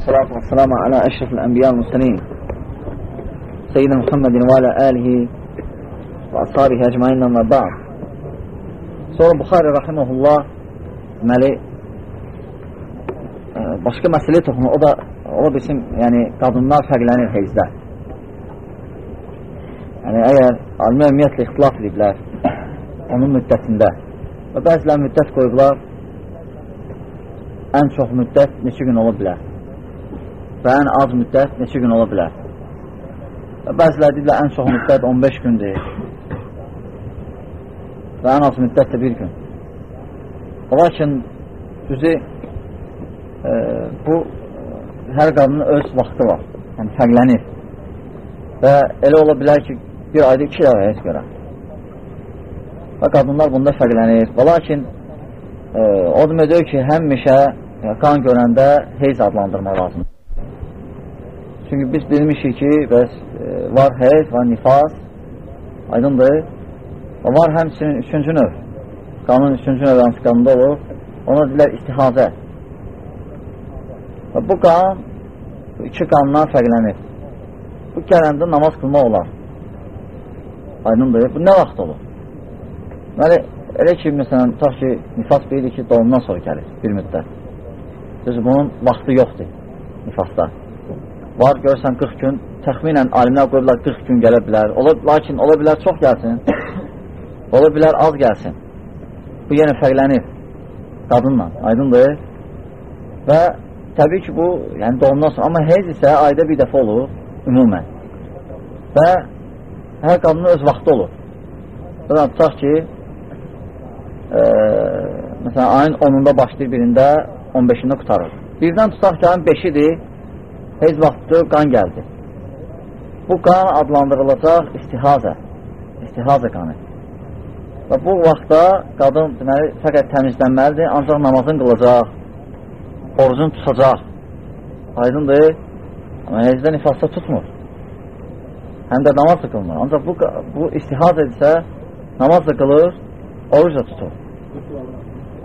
والصلاة والسلام على أشرف الأنبياء المرسلين سيدنا محمد وعلى آله وأصحابه أجمعين أما بعد Sonra Buxari rahiməhullah deməli e, başqa məsələyə toxunur. O da ola bilsin, yəni qadınlar fərqlənir heyzdə. Yəni əgər alimə ümumiyyətlə ixtilaf ediblər onun müddətində və bəzilər müddət qoyublar ən çox müddət neçə gün ola bilər Və ən az müddət neçə gün ola bilər. Və bəzilər deyirlər, ən çox müddət 15 gündür və ən az müddət də bir gün. Lakin düzü e, bu hər qadının öz vaxtı var, yəni fərqlənir və elə ola bilər ki, bir ayda iki ayaya görə və qadınlar bunda fərqlənir və lakin e, o demək ki, həmişə qan görəndə heyz adlandırmaq lazımdır. Çünki biz bilmişik ki, bəs e, var heyz, var nifas, aydındır. Və var həmçinin üçüncü növ, qanun üçüncü növ hansı qanunda olur, ona deyilər istihazə. Və bu qan iki qandan fərqlənir. Bu gələndə namaz qılmaq olar. Aydındır. Bu nə vaxt olur? Deməli, elə ki, məsələn, tutaq ki, nifas bilir ki, doğumdan sonra gəlir bir müddət. Düz bunun vaxtı yoxdur nifasda. Var, görürsən 40 gün, təxminən alimlər qoyurlar 40 gün gələ bilər. Ola, lakin ola bilər çox gəlsin, ola bilər az gəlsin. Bu yenə fərqlənir qadınla, aydındır. Və təbii ki, bu yəni doğumdan sonra, amma heyz isə ayda bir dəfə olur ümumən. Və hər qadının öz vaxtı olur. Buradan tutaq ki, e, məsələn, ayın 10-unda başlayır birində, 15-ində qutarır. Birdən tutaq ki, ayın 5-idir, heyz vaxtı qan gəldi. Bu qan adlandırılacaq istihazə, istihazə qanı. Və bu vaxtda qadın deməli, fəqət təmizlənməlidir, ancaq namazın qılacaq, orucun tutacaq. Aydındır, amma heyzdə nifasda tutmur. Həm də namaz da qılmır. Ancaq bu, bu istihaz edirsə, namaz da qılır, oruc da tutur.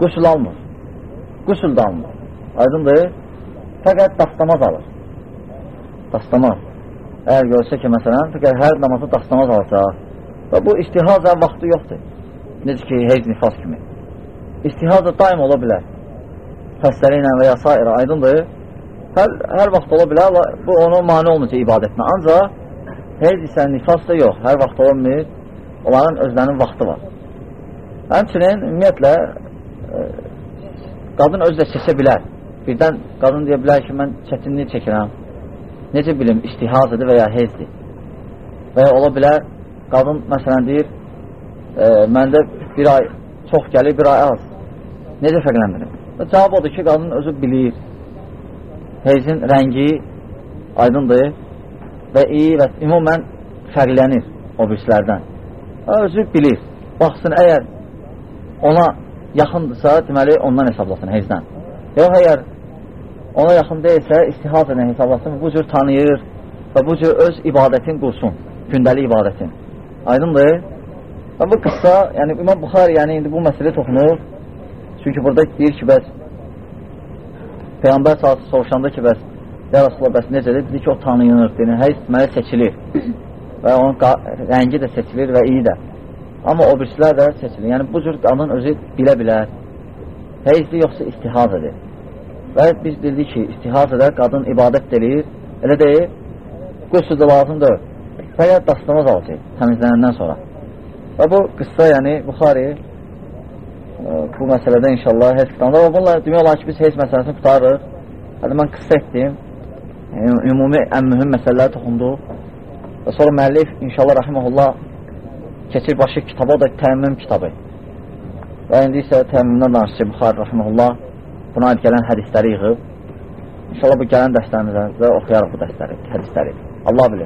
Qusul almır. Qusul da almır. Aydındır, fəqət dastamaz alır dastamaz. Əgər görsə ki, məsələn, fəqət hər namazı dastamaz alsa və bu istihaza vaxtı yoxdur. Necə ki, heyz nifas kimi. İstihaza daim ola bilər. Xəstəli ilə və ya s. aydındır. Hər, hər vaxt ola bilər, bu onu mani olmayacaq ibadətinə. Ancaq heyz isə nifas da yox, hər vaxt olmur. Onların özlərinin vaxtı var. Həmçinin, ümumiyyətlə, e, qadın özü də seçə bilər. Birdən qadın deyə bilər ki, mən çətinlik çəkirəm necə bilim, istihazıdır və ya hezdir. Və ya ola bilər, qadın məsələn deyir, e, məndə bir ay çox gəlir, bir ay az. Necə fərqləndirir? Və cavab odur ki, qadın özü bilir, heyzin rəngi aydındır və iyi və ümumən fərqlənir o birislərdən. Özü bilir. Baxsın, əgər ona yaxındırsa, deməli ondan hesablasın heyzdən. Yox, əgər ona yaxın deyilsə, istihaz edən hesablasın, bu cür tanıyır və bu cür öz ibadətin qursun, gündəlik ibadətin. Aydındır? Və bu qıssa, yəni İmam Buxari, yəni indi bu məsələ toxunur. Çünki burada deyir ki, bəs Peyğəmbər saatı soruşanda ki, bəs Ya Rasulullah, bəs necədir? Dedi ki, o tanıyınır, deyir, hər deməli seçilir və onun rəngi də seçilir və iyi də. Amma o birisilər də seçilir. Yəni, bu cür qanın özü bilə bilər. Heyzli yoxsa istihaz edir. Və biz bildik ki, istihazədə qadın ibadət edir, elə deyil, qüssü də lazımdır. Fəqət dastamaz alacaq təmizlənəndən sonra. Və bu qıssa, yəni Buxari e, bu məsələdə inşallah heç kitabında və bununla demək olar ki, biz heç məsələsini qutarırıq. Hətta mən qıssa etdim, yəni, ümumi ən mühüm məsələləri toxunduq. Və sonra müəllif inşallah rəhməhullah keçir başı kitabı, o da təmmüm kitabı. Və indi isə təmmümdən danışır Buxari rəhməhullah buna aid gələn hədisləri yığıb. İnşallah bu gələn dərslərimizdə oxuyarıq bu dərsləri, hədisləri. Allah bilir.